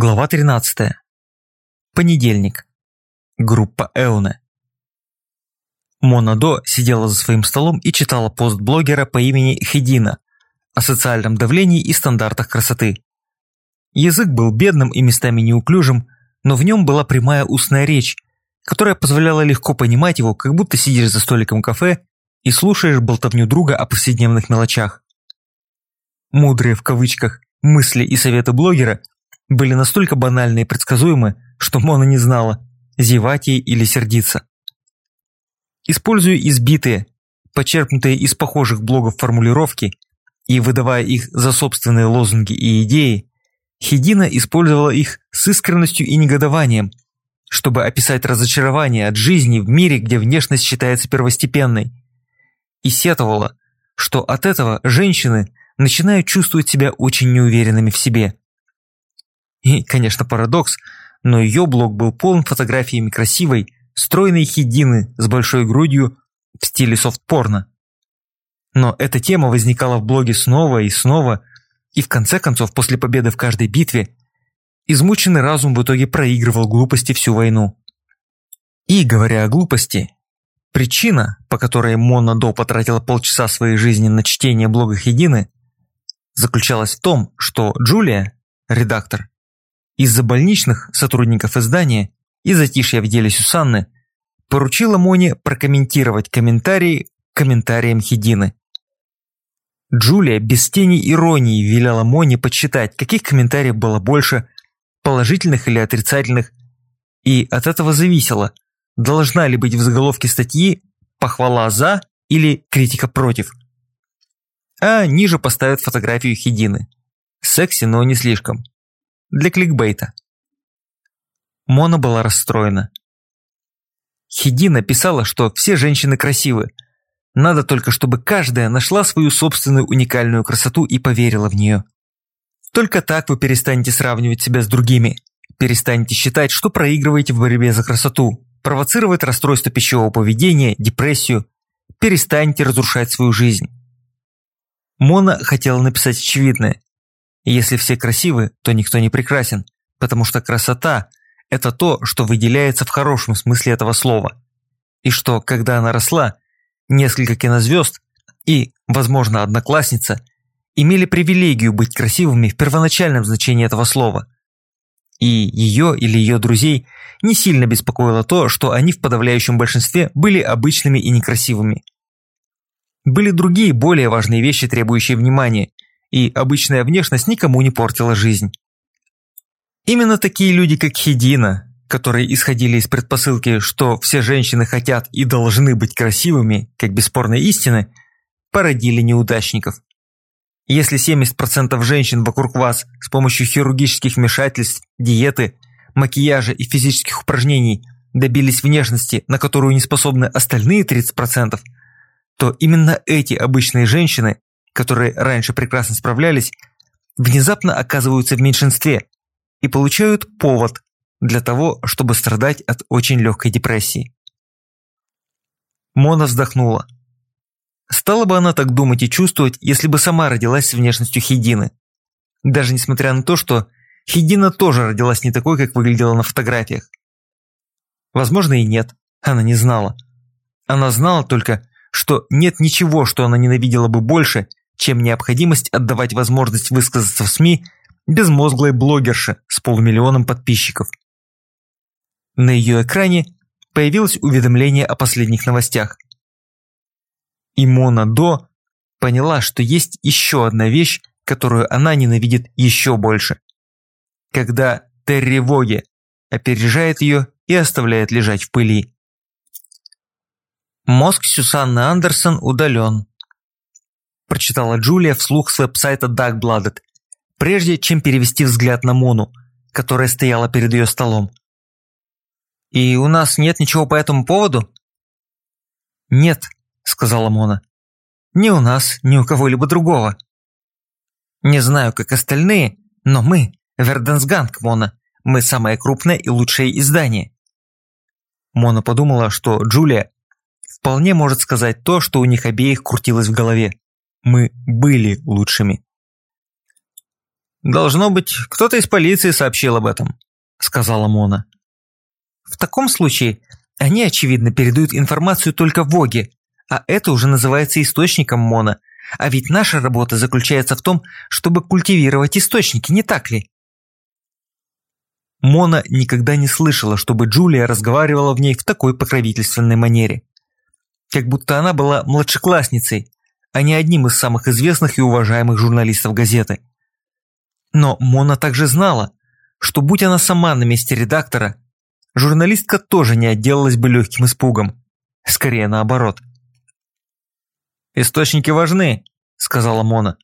Глава 13. Понедельник. Группа Эуне. Мона До сидела за своим столом и читала пост блогера по имени Хедина о социальном давлении и стандартах красоты. Язык был бедным и местами неуклюжим, но в нем была прямая устная речь, которая позволяла легко понимать его, как будто сидишь за столиком кафе и слушаешь болтовню друга о повседневных мелочах. Мудрые в кавычках мысли и советы блогера были настолько банальны и предсказуемы, что Мона не знала, зевать ей или сердиться. Используя избитые, почерпнутые из похожих блогов формулировки и выдавая их за собственные лозунги и идеи, Хедина использовала их с искренностью и негодованием, чтобы описать разочарование от жизни в мире, где внешность считается первостепенной, и сетовала, что от этого женщины начинают чувствовать себя очень неуверенными в себе. И, конечно, парадокс, но ее блог был полон фотографиями красивой, стройной хидины с большой грудью в стиле софт-порно. Но эта тема возникала в блоге снова и снова, и в конце концов, после победы в каждой битве, измученный разум в итоге проигрывал глупости всю войну. И, говоря о глупости, причина, по которой Мона До потратила полчаса своей жизни на чтение блога Хидины, заключалась в том, что Джулия, редактор, из-за больничных сотрудников издания и затишья в деле Сюсанны поручила Моне прокомментировать комментарии комментариям Хидины. Джулия без тени иронии велела Моне подсчитать, каких комментариев было больше, положительных или отрицательных, и от этого зависело, должна ли быть в заголовке статьи похвала «за» или критика «против». А ниже поставят фотографию Хидины. Секси, но не слишком для кликбейта. Мона была расстроена. Хиди написала, что все женщины красивы. Надо только, чтобы каждая нашла свою собственную уникальную красоту и поверила в нее. Только так вы перестанете сравнивать себя с другими. Перестанете считать, что проигрываете в борьбе за красоту, провоцировать расстройство пищевого поведения, депрессию. Перестанете разрушать свою жизнь. Мона хотела написать очевидное. Если все красивы, то никто не прекрасен, потому что красота – это то, что выделяется в хорошем смысле этого слова. И что, когда она росла, несколько кинозвезд и, возможно, одноклассница имели привилегию быть красивыми в первоначальном значении этого слова. И ее или ее друзей не сильно беспокоило то, что они в подавляющем большинстве были обычными и некрасивыми. Были другие, более важные вещи, требующие внимания – и обычная внешность никому не портила жизнь. Именно такие люди, как Хидина, которые исходили из предпосылки, что все женщины хотят и должны быть красивыми, как бесспорной истины, породили неудачников. Если 70% женщин вокруг вас с помощью хирургических вмешательств, диеты, макияжа и физических упражнений добились внешности, на которую не способны остальные 30%, то именно эти обычные женщины которые раньше прекрасно справлялись, внезапно оказываются в меньшинстве и получают повод для того, чтобы страдать от очень легкой депрессии. Мона вздохнула. Стала бы она так думать и чувствовать, если бы сама родилась с внешностью Хидины. Даже несмотря на то, что Хидина тоже родилась не такой, как выглядела на фотографиях. Возможно и нет, она не знала. Она знала только, что нет ничего, что она ненавидела бы больше, чем необходимость отдавать возможность высказаться в СМИ безмозглой блогерше с полумиллионом подписчиков. На ее экране появилось уведомление о последних новостях. И Мона До поняла, что есть еще одна вещь, которую она ненавидит еще больше. Когда Терри Воге опережает ее и оставляет лежать в пыли. Мозг Сюсанны Андерсон удален прочитала Джулия вслух с веб-сайта Darkblooded, прежде чем перевести взгляд на Мону, которая стояла перед ее столом. «И у нас нет ничего по этому поводу?» «Нет», – сказала Мона. «Ни у нас, ни у кого-либо другого». «Не знаю, как остальные, но мы – Верденсганг, Мона. Мы самое крупное и лучшее издание». Мона подумала, что Джулия вполне может сказать то, что у них обеих крутилось в голове. Мы были лучшими. «Должно быть, кто-то из полиции сообщил об этом», – сказала Мона. «В таком случае они, очевидно, передают информацию только Воге, а это уже называется источником Мона. А ведь наша работа заключается в том, чтобы культивировать источники, не так ли?» Мона никогда не слышала, чтобы Джулия разговаривала в ней в такой покровительственной манере. Как будто она была младшеклассницей, а не одним из самых известных и уважаемых журналистов газеты. Но Мона также знала, что будь она сама на месте редактора, журналистка тоже не отделалась бы легким испугом. Скорее наоборот. «Источники важны», – сказала Мона.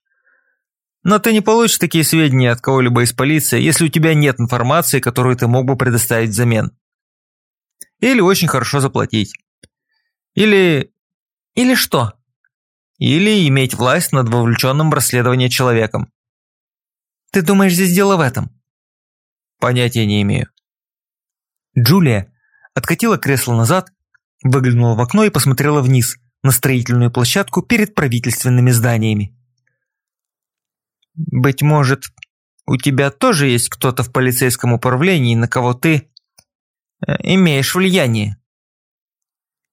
«Но ты не получишь такие сведения от кого-либо из полиции, если у тебя нет информации, которую ты мог бы предоставить взамен. Или очень хорошо заплатить. Или... Или что? Или иметь власть над вовлеченным в расследование человеком. Ты думаешь, здесь дело в этом? Понятия не имею. Джулия откатила кресло назад, выглянула в окно и посмотрела вниз, на строительную площадку перед правительственными зданиями. «Быть может, у тебя тоже есть кто-то в полицейском управлении, на кого ты э, имеешь влияние?»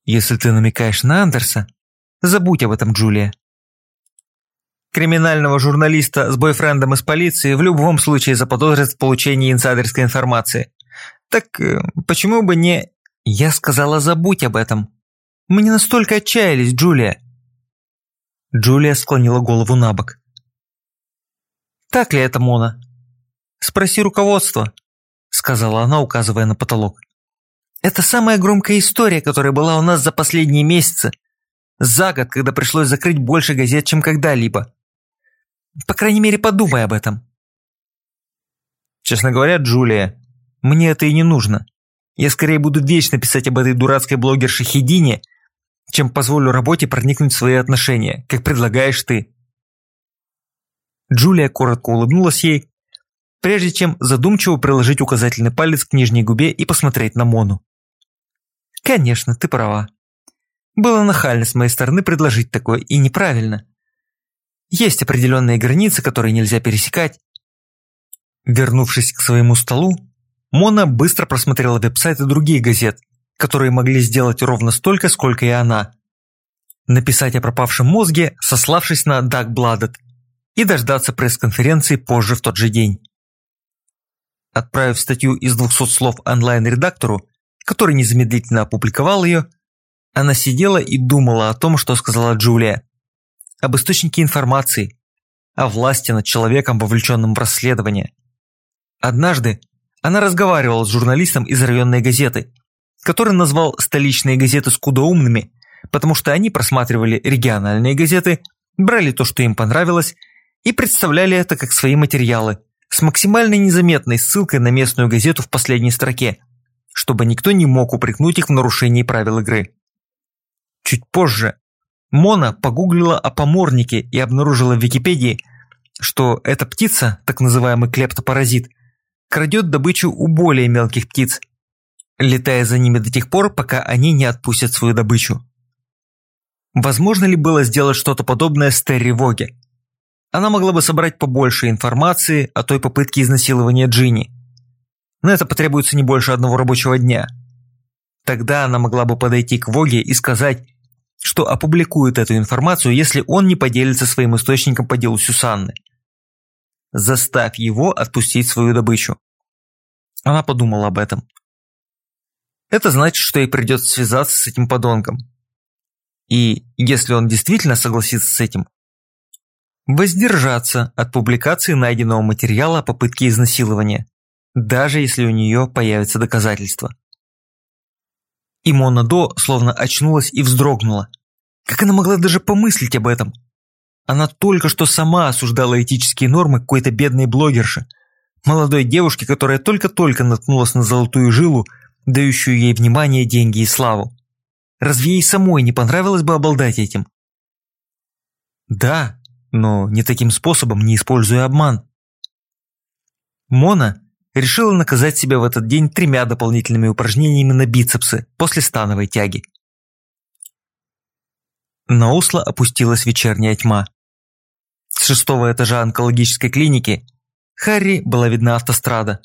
«Если ты намекаешь на Андерса, забудь об этом, Джулия. Криминального журналиста с бойфрендом из полиции в любом случае заподозрят в получении инсайдерской информации. Так э, почему бы не... Я сказала, забудь об этом. Мы не настолько отчаялись, Джулия. Джулия склонила голову на бок. Так ли это, Мона? Спроси руководство, сказала она, указывая на потолок. Это самая громкая история, которая была у нас за последние месяцы. За год, когда пришлось закрыть больше газет, чем когда-либо. По крайней мере, подумай об этом. Честно говоря, Джулия, мне это и не нужно. Я скорее буду вечно писать об этой дурацкой блогерше Хедине, чем позволю работе проникнуть в свои отношения, как предлагаешь ты. Джулия коротко улыбнулась ей, прежде чем задумчиво приложить указательный палец к нижней губе и посмотреть на Мону. «Конечно, ты права. Было нахально с моей стороны предложить такое, и неправильно. Есть определенные границы, которые нельзя пересекать. Вернувшись к своему столу, Мона быстро просмотрела веб-сайты других газет, которые могли сделать ровно столько, сколько и она. Написать о пропавшем мозге, сославшись на Даг Бладет, и дождаться пресс-конференции позже в тот же день. Отправив статью из 200 слов онлайн-редактору, который незамедлительно опубликовал ее, она сидела и думала о том, что сказала Джулия об источнике информации, о власти над человеком, вовлеченным в расследование. Однажды она разговаривала с журналистом из районной газеты, который назвал столичные газеты скудоумными, потому что они просматривали региональные газеты, брали то, что им понравилось, и представляли это как свои материалы, с максимально незаметной ссылкой на местную газету в последней строке, чтобы никто не мог упрекнуть их в нарушении правил игры. Чуть позже Мона погуглила о поморнике и обнаружила в Википедии, что эта птица, так называемый клептопаразит, крадет добычу у более мелких птиц, летая за ними до тех пор, пока они не отпустят свою добычу. Возможно ли было сделать что-то подобное с Терри? Она могла бы собрать побольше информации о той попытке изнасилования Джинни. Но это потребуется не больше одного рабочего дня. Тогда она могла бы подойти к Воге и сказать, что опубликует эту информацию, если он не поделится своим источником по делу Сюсанны. Заставь его отпустить свою добычу. Она подумала об этом. Это значит, что ей придется связаться с этим подонком. И если он действительно согласится с этим, воздержаться от публикации найденного материала о попытке изнасилования, даже если у нее появятся доказательства. И Мона До словно очнулась и вздрогнула. Как она могла даже помыслить об этом? Она только что сама осуждала этические нормы какой-то бедной блогерши, молодой девушки, которая только-только наткнулась на золотую жилу, дающую ей внимание, деньги и славу. Разве ей самой не понравилось бы обладать этим? Да, но не таким способом, не используя обман. Мона решила наказать себя в этот день тремя дополнительными упражнениями на бицепсы после становой тяги. На Осло опустилась вечерняя тьма. С шестого этажа онкологической клиники Харри была видна автострада.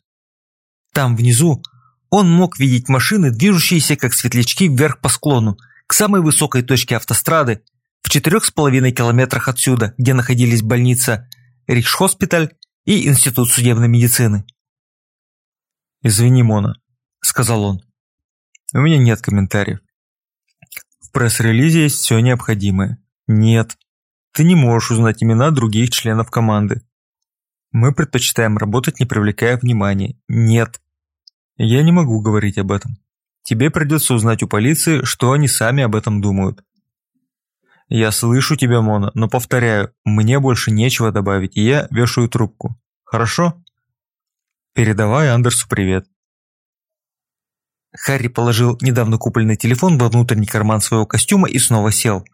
Там внизу он мог видеть машины, движущиеся как светлячки вверх по склону, к самой высокой точке автострады, в четырех с половиной километрах отсюда, где находились больница Рикшхоспиталь и Институт судебной медицины. «Извини, Мона», – сказал он. «У меня нет комментариев. В пресс-релизе есть все необходимое. Нет, ты не можешь узнать имена других членов команды. Мы предпочитаем работать, не привлекая внимания. Нет. Я не могу говорить об этом. Тебе придется узнать у полиции, что они сами об этом думают. Я слышу тебя, Мона, но повторяю, мне больше нечего добавить, и я вешаю трубку. Хорошо? Передавай Андерсу привет. Харри положил недавно купленный телефон во внутренний карман своего костюма и снова сел.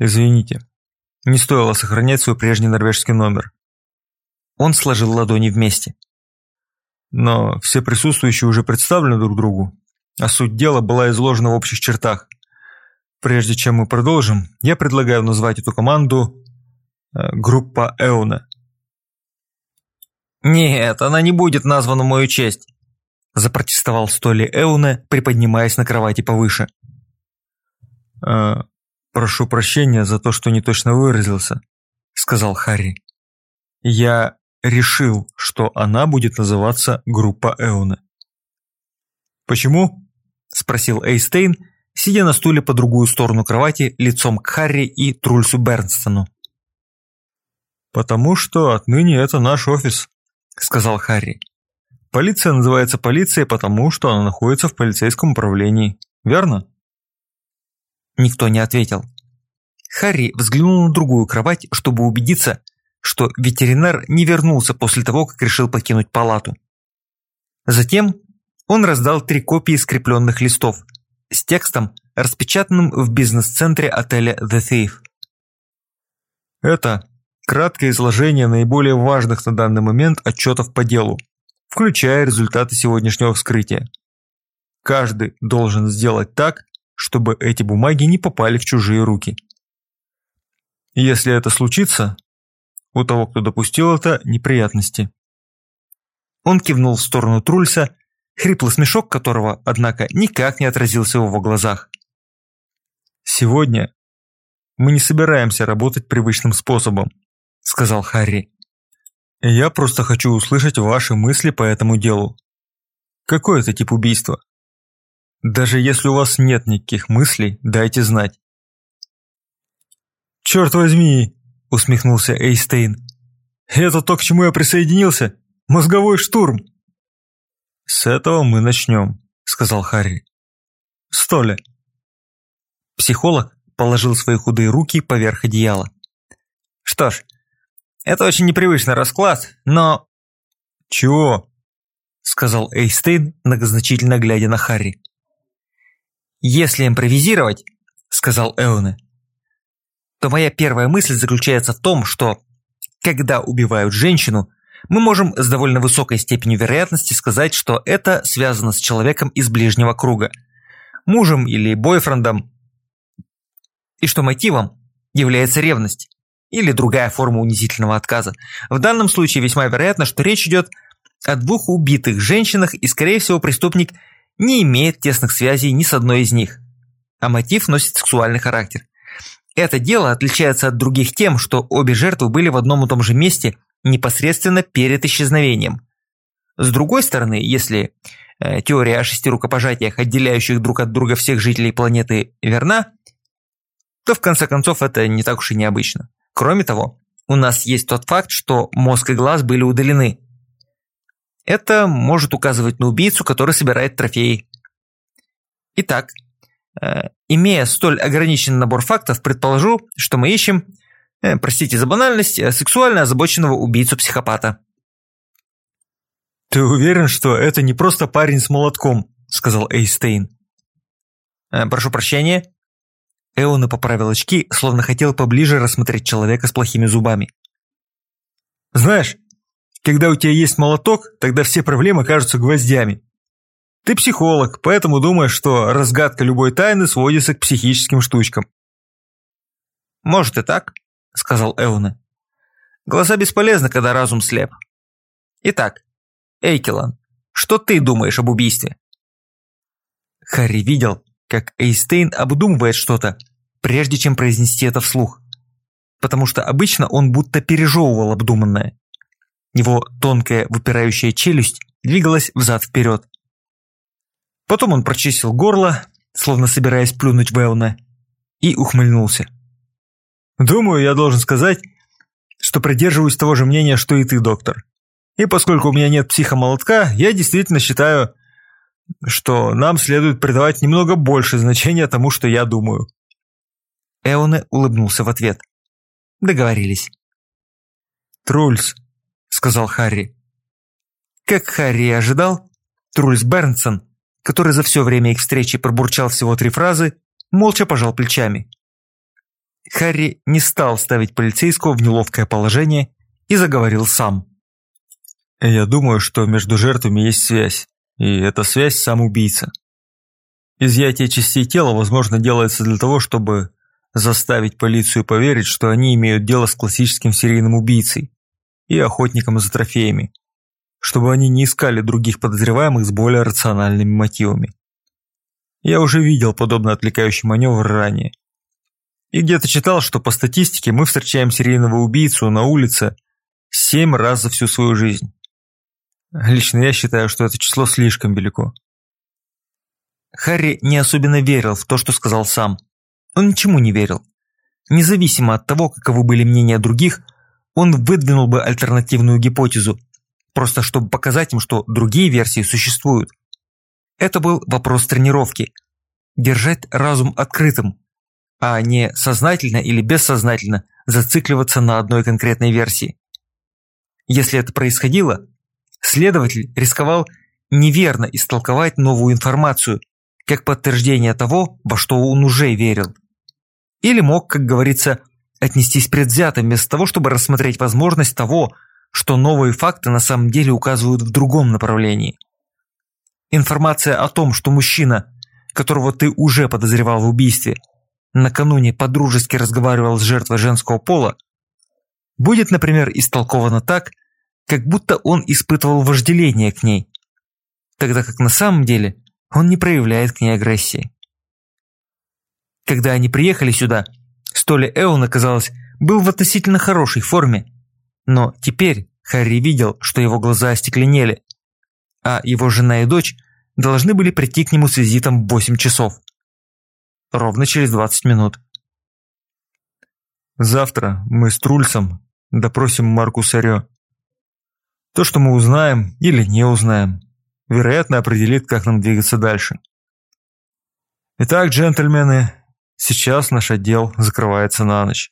«Извините, не стоило сохранять свой прежний норвежский номер». Он сложил ладони вместе. Но все присутствующие уже представлены друг другу, а суть дела была изложена в общих чертах. Прежде чем мы продолжим, я предлагаю назвать эту команду э, «Группа Эуна». «Нет, она не будет названа в мою честь», – запротестовал Столи Эуна, приподнимаясь на кровати повыше. «Э, «Прошу прощения за то, что не точно выразился», – сказал Харри. «Я решил, что она будет называться группа Эуна». «Почему?» – спросил Эйстейн, сидя на стуле по другую сторону кровати лицом к Харри и Трульсу Бернстону. «Потому что отныне это наш офис», – сказал Харри. «Полиция называется полицией, потому что она находится в полицейском управлении. Верно?» Никто не ответил. Харри взглянул на другую кровать, чтобы убедиться, что ветеринар не вернулся после того, как решил покинуть палату. Затем он раздал три копии скрепленных листов с текстом, распечатанным в бизнес-центре отеля The Thief. Это краткое изложение наиболее важных на данный момент отчетов по делу, включая результаты сегодняшнего вскрытия. Каждый должен сделать так, чтобы эти бумаги не попали в чужие руки. Если это случится, у того, кто допустил это, неприятности. Он кивнул в сторону Трульса, хриплый смешок которого, однако, никак не отразился в его глазах. «Сегодня мы не собираемся работать привычным способом», – сказал Харри. «Я просто хочу услышать ваши мысли по этому делу. Какой это тип убийства? Даже если у вас нет никаких мыслей, дайте знать». «Черт возьми!» – усмехнулся Эйстейн. «Это то, к чему я присоединился? Мозговой штурм!» «С этого мы начнем», – сказал Харри. «Столя». Психолог положил свои худые руки поверх одеяла. «Что ж, это очень непривычный расклад, но...» «Чего?» – сказал Эйстейн, многозначительно глядя на Харри. «Если импровизировать», – сказал Эуне, то моя первая мысль заключается в том, что когда убивают женщину, мы можем с довольно высокой степенью вероятности сказать, что это связано с человеком из ближнего круга, мужем или бойфрендом, и что мотивом является ревность или другая форма унизительного отказа. В данном случае весьма вероятно, что речь идет о двух убитых женщинах, и, скорее всего, преступник не имеет тесных связей ни с одной из них, а мотив носит сексуальный характер. Это дело отличается от других тем, что обе жертвы были в одном и том же месте непосредственно перед исчезновением. С другой стороны, если э, теория о шести рукопожатиях, отделяющих друг от друга всех жителей планеты, верна, то в конце концов это не так уж и необычно. Кроме того, у нас есть тот факт, что мозг и глаз были удалены. Это может указывать на убийцу, который собирает трофеи. Итак, Э, имея столь ограниченный набор фактов, предположу, что мы ищем, э, простите за банальность, э, сексуально озабоченного убийцу-психопата. «Ты уверен, что это не просто парень с молотком?» – сказал Эйстейн. «Прошу прощения». Эона поправил очки, словно хотел поближе рассмотреть человека с плохими зубами. «Знаешь, когда у тебя есть молоток, тогда все проблемы кажутся гвоздями. Ты психолог, поэтому думаешь, что разгадка любой тайны сводится к психическим штучкам. «Может и так», – сказал Эуна. Глаза бесполезны, когда разум слеп. Итак, Эйкелан, что ты думаешь об убийстве?» Харри видел, как Эйстейн обдумывает что-то, прежде чем произнести это вслух. Потому что обычно он будто пережевывал обдуманное. Его тонкая выпирающая челюсть двигалась взад-вперед. Потом он прочистил горло, словно собираясь плюнуть Вэлна, и ухмыльнулся. «Думаю, я должен сказать, что придерживаюсь того же мнения, что и ты, доктор. И поскольку у меня нет психомолотка, я действительно считаю, что нам следует придавать немного больше значения тому, что я думаю». Эоне улыбнулся в ответ. Договорились. «Трульс», — сказал Харри. Как Харри и ожидал, Трульс Бернсон, который за все время их встречи пробурчал всего три фразы, молча пожал плечами. Харри не стал ставить полицейского в неловкое положение и заговорил сам. «Я думаю, что между жертвами есть связь, и эта связь сам убийца. Изъятие частей тела, возможно, делается для того, чтобы заставить полицию поверить, что они имеют дело с классическим серийным убийцей и охотником за трофеями, чтобы они не искали других подозреваемых с более рациональными мотивами. Я уже видел подобный отвлекающий маневр ранее. И где-то читал, что по статистике мы встречаем серийного убийцу на улице семь раз за всю свою жизнь. Лично я считаю, что это число слишком велико. Харри не особенно верил в то, что сказал сам. Он ничему не верил. Независимо от того, каковы были мнения других, он выдвинул бы альтернативную гипотезу, просто чтобы показать им, что другие версии существуют. Это был вопрос тренировки. Держать разум открытым, а не сознательно или бессознательно зацикливаться на одной конкретной версии. Если это происходило, следователь рисковал неверно истолковать новую информацию, как подтверждение того, во что он уже верил. Или мог, как говорится, отнестись предвзято, вместо того, чтобы рассмотреть возможность того, что новые факты на самом деле указывают в другом направлении. Информация о том, что мужчина, которого ты уже подозревал в убийстве, накануне подружески разговаривал с жертвой женского пола, будет, например, истолкована так, как будто он испытывал вожделение к ней, тогда как на самом деле он не проявляет к ней агрессии. Когда они приехали сюда, Столи Эона, казалось, был в относительно хорошей форме, но теперь Харри видел, что его глаза остекленели, а его жена и дочь должны были прийти к нему с визитом в 8 часов. Ровно через 20 минут. Завтра мы с Трульсом допросим Марку Сарё. То, что мы узнаем или не узнаем, вероятно определит, как нам двигаться дальше. Итак, джентльмены, сейчас наш отдел закрывается на ночь.